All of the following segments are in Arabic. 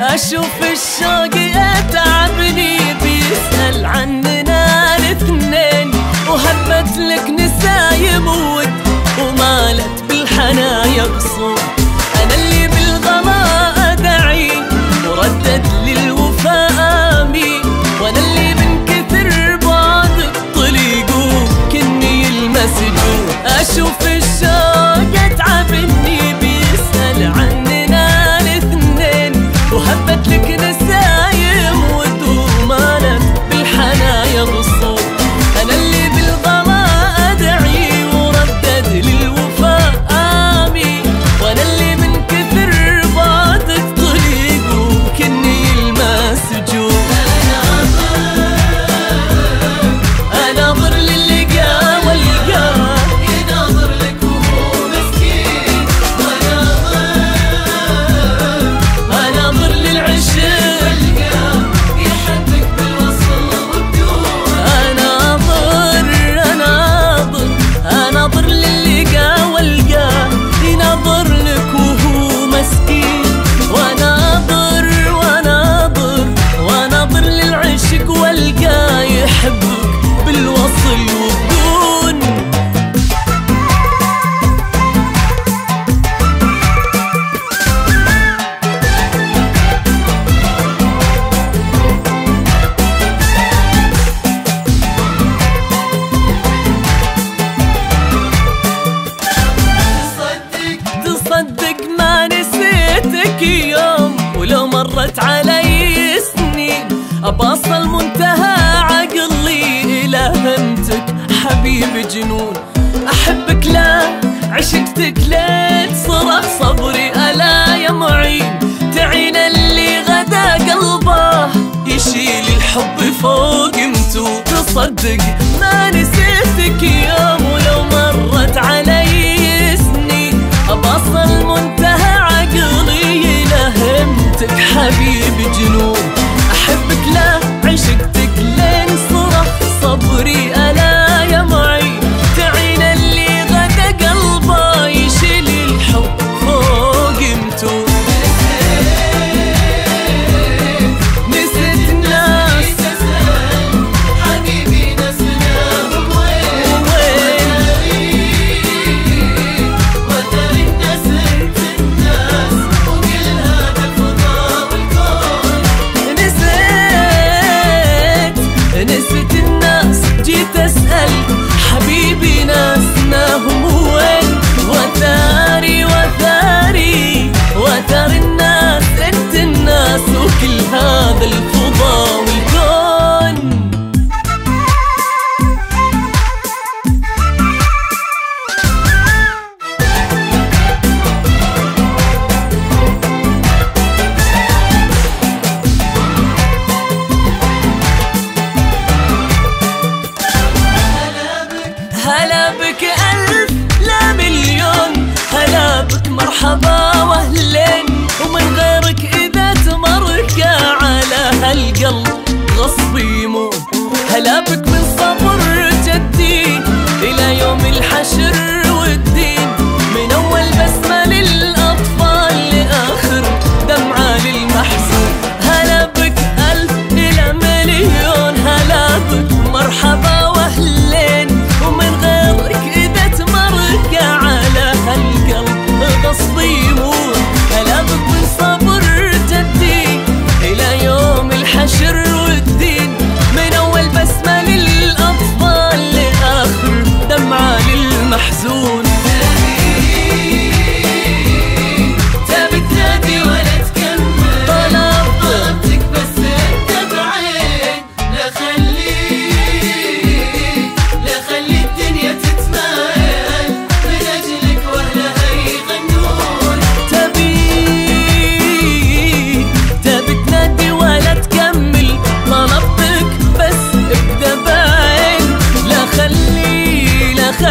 أشوف الشوق Acho fechado. يوم ولو مرت علي سنين أبصل منتهى عقلي إلى همتك. حبيبي جنون أحبك لا عشقتك ليت صرخ صبري. ألا يا معين تعين اللي غدا قلبه. يشيل الحب فوق قيمته تصدق ما نسيتك يوم ولو مرت علي سنين. أبصل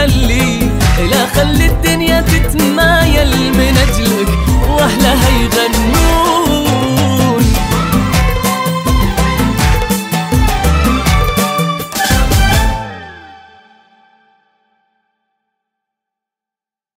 خلي لا خلي الدنيا تتمايل من